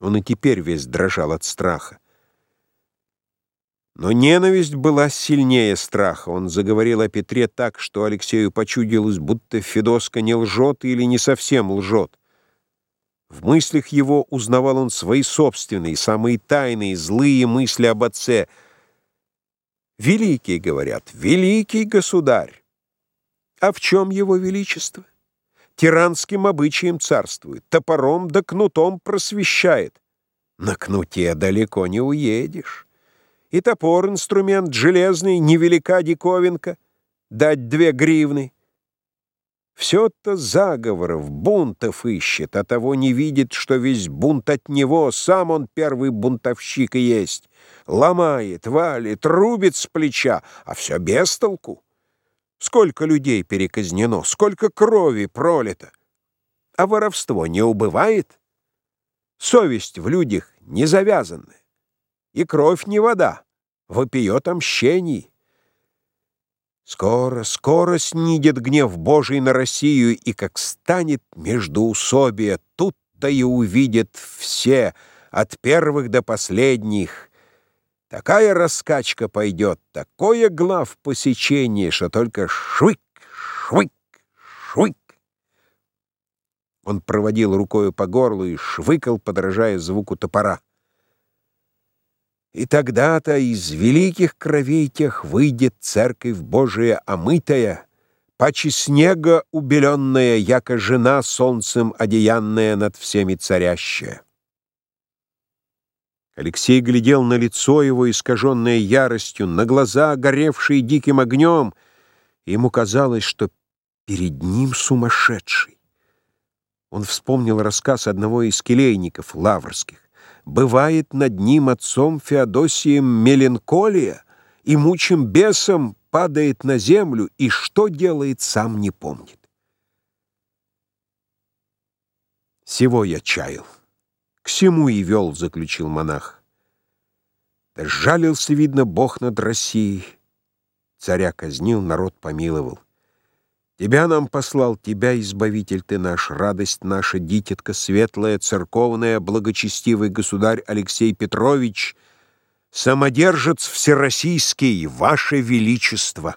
Он и теперь весь дрожал от страха. Но ненависть была сильнее страха. Он заговорил о Петре так, что Алексею почудилось, будто Федоска не лжет или не совсем лжет. В мыслях его узнавал он свои собственные, самые тайные, злые мысли об отце. «Великий, — говорят, — великий государь! А в чем его величество? Тиранским обычаем царствует, топором да кнутом просвещает. На кнуте далеко не уедешь. И топор инструмент железный, невелика диковинка, дать две гривны. Все-то заговоров, бунтов ищет, а того не видит, что весь бунт от него, сам он первый бунтовщик и есть. Ломает, валит, рубит с плеча, а все без толку. Сколько людей переказнено, сколько крови пролито. А воровство не убывает? Совесть в людях не завязанная. И кровь не вода, вопиет о мщении. Скоро, скоро снидет гнев Божий на Россию, и как станет междоусобие, тут-то и увидят все, от первых до последних, Такая раскачка пойдет, такое глав посечение, что только швык, швык, швык. Он проводил рукою по горлу и швыкал, подражая звуку топора. И тогда-то из великих кровей тех выйдет церковь Божия омытая, паче снега убеленная, яко жена солнцем одеянная над всеми царящая. Алексей глядел на лицо его, искаженное яростью, на глаза, горевшие диким огнем. ему казалось, что перед ним сумасшедший. Он вспомнил рассказ одного из келейников лаврских. «Бывает над ним отцом Феодосием меланхолия, и мучим бесом падает на землю, и что делает, сам не помнит». Всего я чаял. К всему и вел, заключил монах. Да жалился, видно, Бог над Россией. Царя казнил, народ помиловал. Тебя нам послал, тебя, избавитель ты наш, радость наша, дитятка светлая, церковная, благочестивый государь Алексей Петрович, самодержец всероссийский, ваше величество.